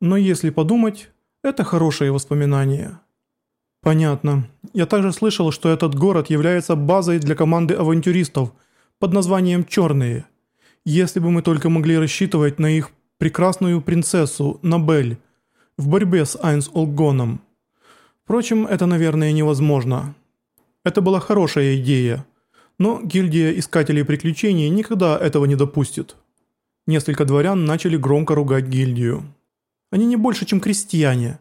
Но если подумать, это хорошие воспоминания. Понятно. Я также слышал, что этот город является базой для команды авантюристов под названием «Черные». Если бы мы только могли рассчитывать на их прекрасную принцессу, Набель, в борьбе с Айнс Олгоном. Впрочем, это, наверное, невозможно. Это была хорошая идея, но гильдия Искателей Приключений никогда этого не допустит. Несколько дворян начали громко ругать гильдию. Они не больше, чем крестьяне.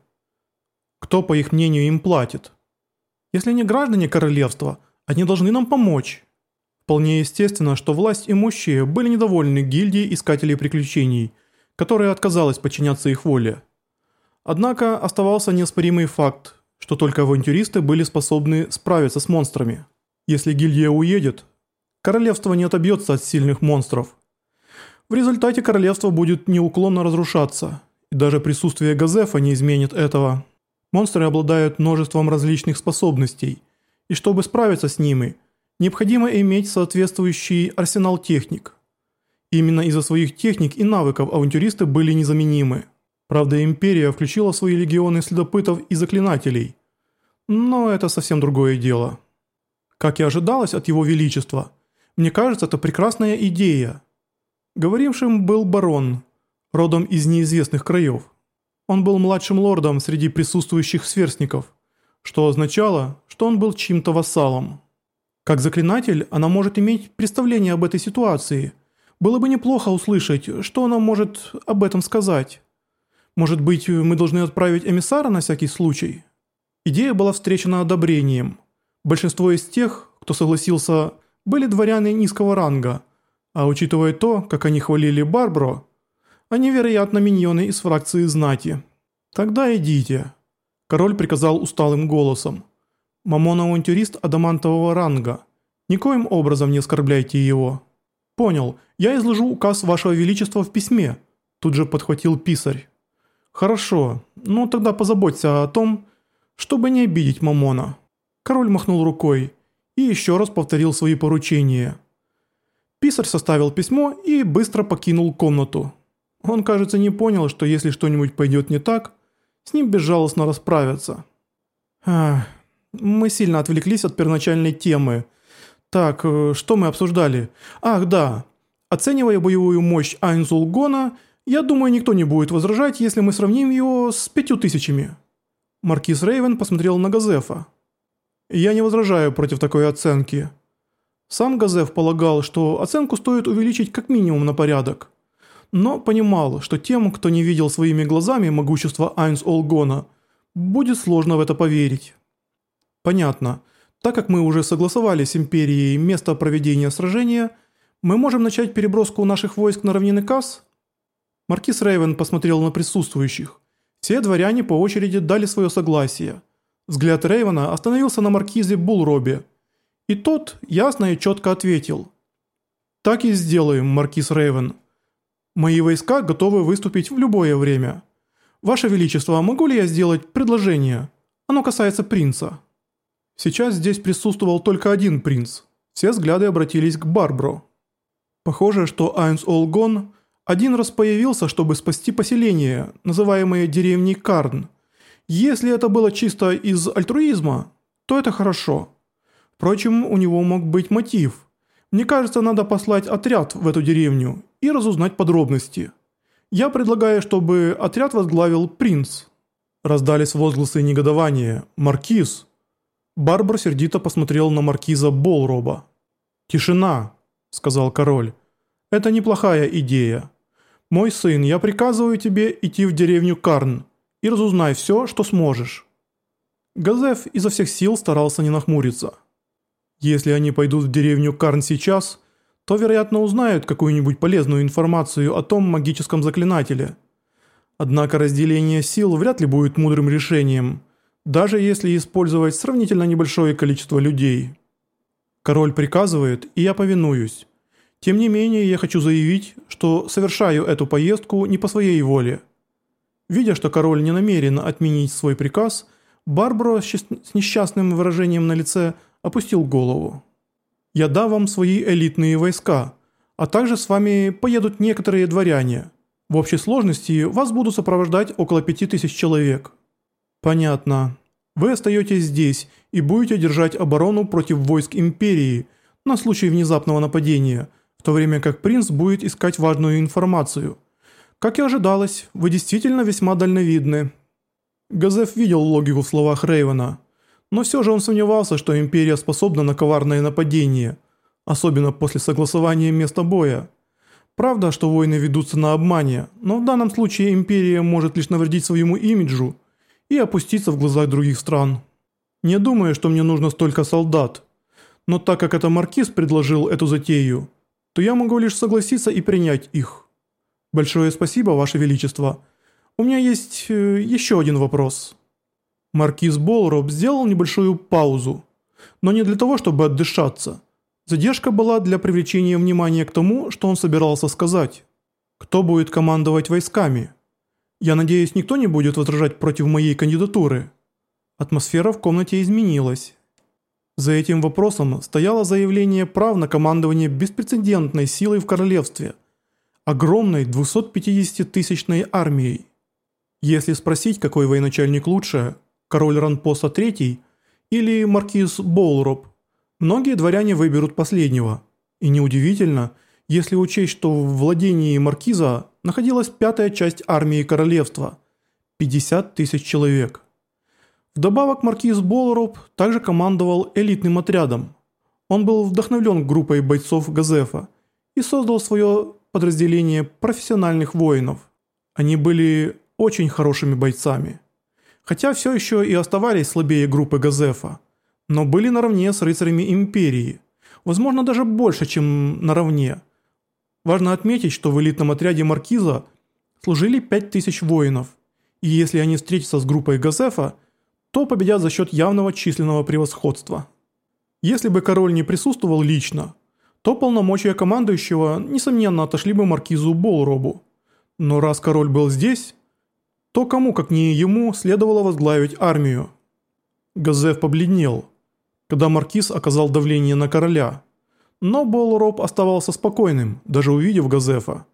Кто, по их мнению, им платит? Если они граждане королевства, они должны нам помочь. Вполне естественно, что власть имущие были недовольны гильдией Искателей Приключений, которая отказалась подчиняться их воле. Однако оставался неоспоримый факт, что только авантюристы были способны справиться с монстрами. Если гильдия уедет, королевство не отобьется от сильных монстров. В результате королевство будет неуклонно разрушаться, даже присутствие Газефа не изменит этого. Монстры обладают множеством различных способностей, и чтобы справиться с ними, необходимо иметь соответствующий арсенал техник. Именно из-за своих техник и навыков авантюристы были незаменимы. Правда, Империя включила в свои легионы следопытов и заклинателей. Но это совсем другое дело. Как и ожидалось от Его Величества, мне кажется, это прекрасная идея. Говорившим был барон, родом из неизвестных краев. Он был младшим лордом среди присутствующих сверстников, что означало, что он был чьим-то вассалом. Как заклинатель, она может иметь представление об этой ситуации. Было бы неплохо услышать, что она может об этом сказать. Может быть, мы должны отправить эмиссара на всякий случай? Идея была встречена одобрением. Большинство из тех, кто согласился, были дворяне низкого ранга, а учитывая то, как они хвалили Барбро, они, вероятно, миньоны из фракции знати. Тогда идите. Король приказал усталым голосом. Мамон авантюрист адамантового ранга. Никоим образом не оскорбляйте его. Понял, я изложу указ вашего величества в письме. Тут же подхватил писарь. «Хорошо, ну тогда позаботься о том, чтобы не обидеть Мамона». Король махнул рукой и еще раз повторил свои поручения. Писарь составил письмо и быстро покинул комнату. Он, кажется, не понял, что если что-нибудь пойдет не так, с ним безжалостно расправятся. Ах, мы сильно отвлеклись от первоначальной темы. Так, э, что мы обсуждали? Ах, да. Оценивая боевую мощь Айнзулгона – я думаю, никто не будет возражать, если мы сравним его с пятью тысячами». Маркиз Рейвен посмотрел на Газефа. «Я не возражаю против такой оценки». Сам Газеф полагал, что оценку стоит увеличить как минимум на порядок. Но понимал, что тем, кто не видел своими глазами могущество Айнс Олгона, будет сложно в это поверить. Понятно. Так как мы уже согласовали с Империей место проведения сражения, мы можем начать переброску наших войск на равнины Касс? Маркиз Рейвен посмотрел на присутствующих. Все дворяне по очереди дали свое согласие. Взгляд Рейвена остановился на маркизе Булробе. И тот ясно и четко ответил. «Так и сделаем, маркиз Рейвен. Мои войска готовы выступить в любое время. Ваше Величество, могу ли я сделать предложение? Оно касается принца». Сейчас здесь присутствовал только один принц. Все взгляды обратились к Барбро. Похоже, что Айнс Олгон один раз появился, чтобы спасти поселение, называемое деревней Карн. Если это было чисто из альтруизма, то это хорошо. Впрочем, у него мог быть мотив. Мне кажется, надо послать отряд в эту деревню и разузнать подробности. Я предлагаю, чтобы отряд возглавил принц. Раздались возгласы негодования. «Маркиз!» Барбар сердито посмотрел на маркиза Болроба. «Тишина!» – сказал король. «Это неплохая идея. «Мой сын, я приказываю тебе идти в деревню Карн и разузнай все, что сможешь». Газеф изо всех сил старался не нахмуриться. Если они пойдут в деревню Карн сейчас, то, вероятно, узнают какую-нибудь полезную информацию о том магическом заклинателе. Однако разделение сил вряд ли будет мудрым решением, даже если использовать сравнительно небольшое количество людей. Король приказывает, и я повинуюсь. Тем не менее, я хочу заявить, что совершаю эту поездку не по своей воле. Видя, что король не намерен отменить свой приказ, Барбаро с несчастным выражением на лице опустил голову. «Я дам вам свои элитные войска, а также с вами поедут некоторые дворяне. В общей сложности вас будут сопровождать около 5000 человек. Понятно. Вы остаетесь здесь и будете держать оборону против войск Империи на случай внезапного нападения, в то время как принц будет искать важную информацию. Как и ожидалось, вы действительно весьма дальновидны. Газеф видел логику в словах Рейвена, но все же он сомневался, что Империя способна на коварное нападение, особенно после согласования места боя. Правда, что войны ведутся на обмане, но в данном случае Империя может лишь навредить своему имиджу и опуститься в глазах других стран. Не думаю, что мне нужно столько солдат. Но так как это Маркиз предложил эту затею, то я могу лишь согласиться и принять их. Большое спасибо, Ваше Величество. У меня есть э, еще один вопрос. Маркиз Болроб сделал небольшую паузу, но не для того, чтобы отдышаться. Задержка была для привлечения внимания к тому, что он собирался сказать. Кто будет командовать войсками? Я надеюсь, никто не будет возражать против моей кандидатуры. Атмосфера в комнате изменилась. За этим вопросом стояло заявление прав на командование беспрецедентной силой в королевстве, огромной 250-тысячной армией. Если спросить, какой военачальник лучше, король Ранпоса III или маркиз Боулроп, многие дворяне выберут последнего. И неудивительно, если учесть, что в владении маркиза находилась пятая часть армии королевства – 50 тысяч человек. Вдобавок маркиз Болроп также командовал элитным отрядом. Он был вдохновлен группой бойцов Газефа и создал свое подразделение профессиональных воинов. Они были очень хорошими бойцами. Хотя все еще и оставались слабее группы Газефа, но были наравне с рыцарями Империи, возможно даже больше, чем наравне. Важно отметить, что в элитном отряде Маркиза служили 5000 воинов, и если они встретятся с группой Газефа, то победят за счет явного численного превосходства. Если бы король не присутствовал лично, то полномочия командующего, несомненно, отошли бы маркизу Болробу. Но раз король был здесь, то кому, как не ему, следовало возглавить армию? Газеф побледнел, когда маркиз оказал давление на короля. Но Болроб оставался спокойным, даже увидев Газефа.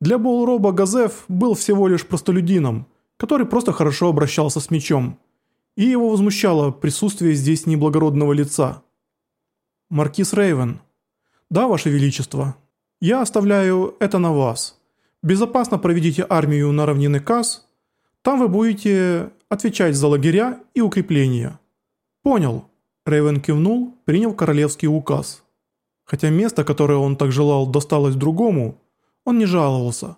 Для Болроба Газеф был всего лишь простолюдином, который просто хорошо обращался с мечом. И его возмущало присутствие здесь неблагородного лица. «Маркиз Рейвен». «Да, Ваше Величество. Я оставляю это на вас. Безопасно проведите армию на равнины Кас там вы будете отвечать за лагеря и укрепления». «Понял». Рейвен кивнул, приняв королевский указ. Хотя место, которое он так желал, досталось другому, он не жаловался,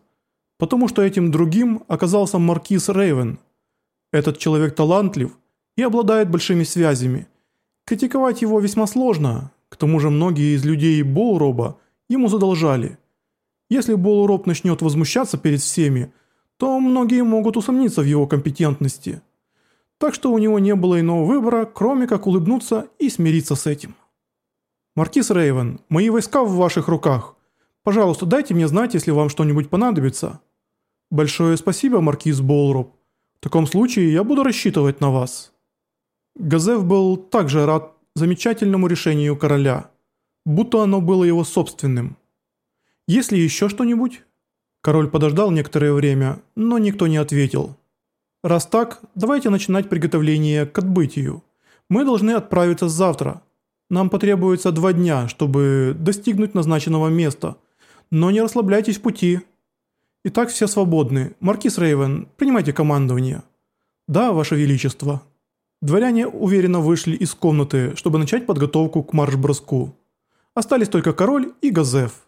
потому что этим другим оказался маркиз Рейвен. Этот человек талантлив и обладает большими связями. Критиковать его весьма сложно, к тому же многие из людей Болроба ему задолжали. Если Болроб начнет возмущаться перед всеми, то многие могут усомниться в его компетентности. Так что у него не было иного выбора, кроме как улыбнуться и смириться с этим. «Маркиз Рейвен, мои войска в ваших руках. Пожалуйста, дайте мне знать, если вам что-нибудь понадобится». «Большое спасибо, Маркиз Болроп. В таком случае я буду рассчитывать на вас». Газев был также рад замечательному решению короля, будто оно было его собственным. «Есть ли еще что-нибудь?» Король подождал некоторое время, но никто не ответил. «Раз так, давайте начинать приготовление к отбытию. Мы должны отправиться завтра. Нам потребуется два дня, чтобы достигнуть назначенного места. Но не расслабляйтесь в пути. Итак, все свободны. Маркиз Рейвен, принимайте командование». «Да, Ваше Величество». Дворяне уверенно вышли из комнаты, чтобы начать подготовку к марш-броску. Остались только король и Газеф.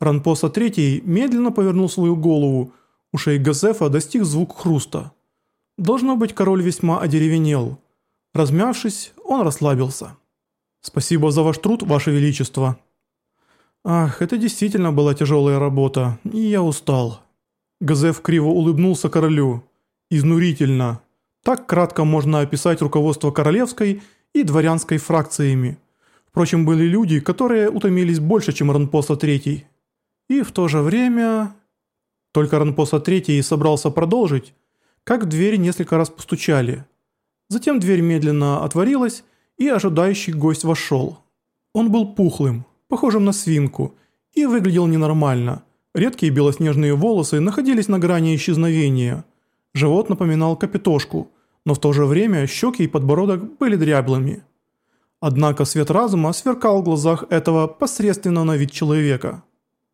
Ранпоса III медленно повернул свою голову, ушей Газефа достиг звук хруста. Должно быть, король весьма одеревенел. Размявшись, он расслабился. «Спасибо за ваш труд, ваше величество». «Ах, это действительно была тяжелая работа, и я устал». Газеф криво улыбнулся королю. «Изнурительно. Так кратко можно описать руководство королевской и дворянской фракциями. Впрочем, были люди, которые утомились больше, чем Ранпоса III». И в то же время... Только Ранпоса Третий собрался продолжить, как в дверь несколько раз постучали. Затем дверь медленно отворилась, и ожидающий гость вошел. Он был пухлым, похожим на свинку, и выглядел ненормально. Редкие белоснежные волосы находились на грани исчезновения. Живот напоминал капитошку, но в то же время щеки и подбородок были дряблыми. Однако свет разума сверкал в глазах этого посредственного на вид человека.